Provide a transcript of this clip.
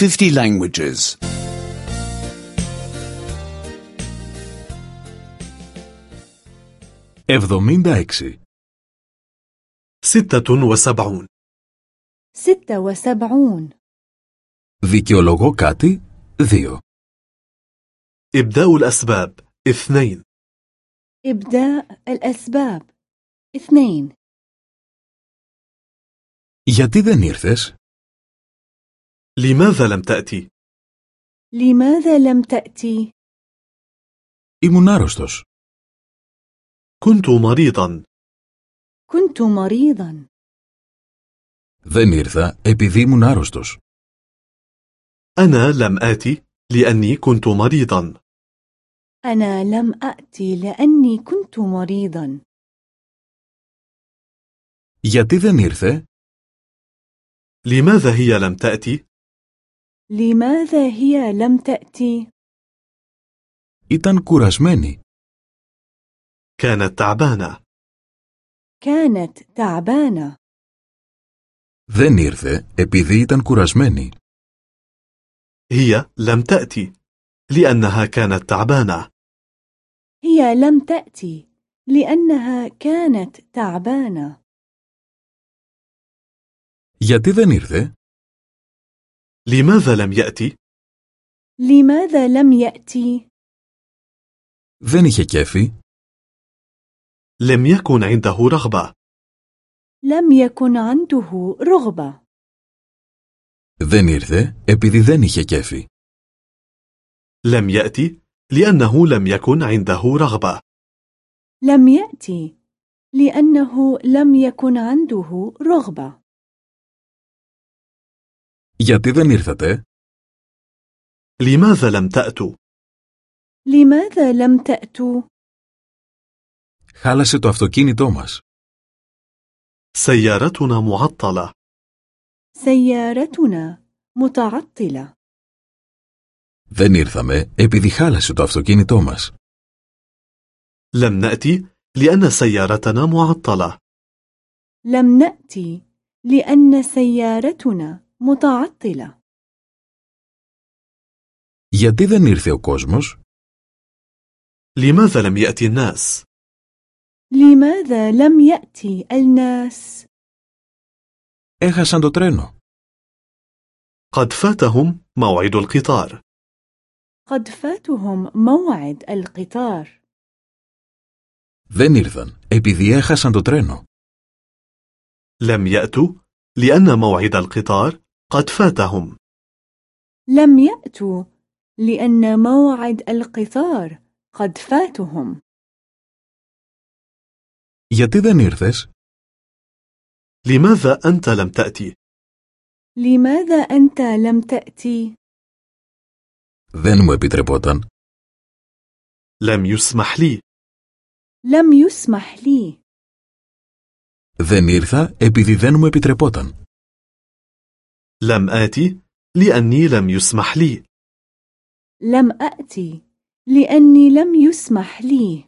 50 languages. 76 ستة وسبعون ستة وسبعون Δικαιολογώ κάτι 2 إبداء الأسباب اثنين إبداء الأسباب اثنين Γιατί δεν ήρθες? لماذا لم تأتي؟ لماذا لم تأتي؟ Ήμουν άρρωστος. كنت مريضا كنت مريضا Δεν ήρθα επειδή ήμουν άρρωστος. أنا لم آتي لأني كنت مريضا أنا لم أأتي لأني كنت مريضا Γιατί δεν ήρθε? لماذا هي لم تأتي؟ لماذا هي لم تأتي؟ Ήταν κουρασμένη. كانت تعبانة كانت تعبانة Δεν ήρθε επειδή ήταν κουρασμένη. هي لم تأتي لأنها كانت تعبانة هي لم تأتي لأنها كانت تعبانة Γιατί δεν ήρθε? لماذا لم يأتي؟ لماذا لم يأتي؟ Δεν είχε κέφι. لم يكن عنده رغبة لم يكن عنده رغبة Δεν ήρθε επειδή δεν είχε κέφι. لم يأتي لأنه لم يكن عنده رغبة لم يأتي لأنه لم يكن عنده رغبة Γιατί δεν ήρθατε? لماذا لم تأتوا؟ لماذا لم تأتوا؟ Χάλασε το αυτοκίνητό μας. سيارتنا معطلة سيارتنا متعطلة Δεν ήρθαμε επειδή χάλασε το αυτοκίνητό μας. لم نأتي لأن سيارتنا معطلة لم نأتي لأن سيارتنا متعطلة Γιατί δεν ήρθε ο κόσμος? لماذا لم يأتي الناس؟ لماذا لم يأتي الناس؟ Έχασαν το τρένο. قد فاتهم موعد القطار قد فاتهم موعد القطار Δεν ήρθαν επειδή έχασαν το τρένο. لم يأتوا لأن موعد القطار قد فاتهم لم يأتوا لأن موعد القطار قد فاتهم Γιατί δεν ήρθες? لماذا أنت لم تأتي؟ لماذا أنت لم تأتي؟ Δεν μου επιτρεπόταν. لم يسمح لي لم يسمح لي Δεν ήρθα επειδή δεν μου επιτρεπόταν. لم آتي لأني لم يسمح لي. لم أأتي لأني لم يسمح لي.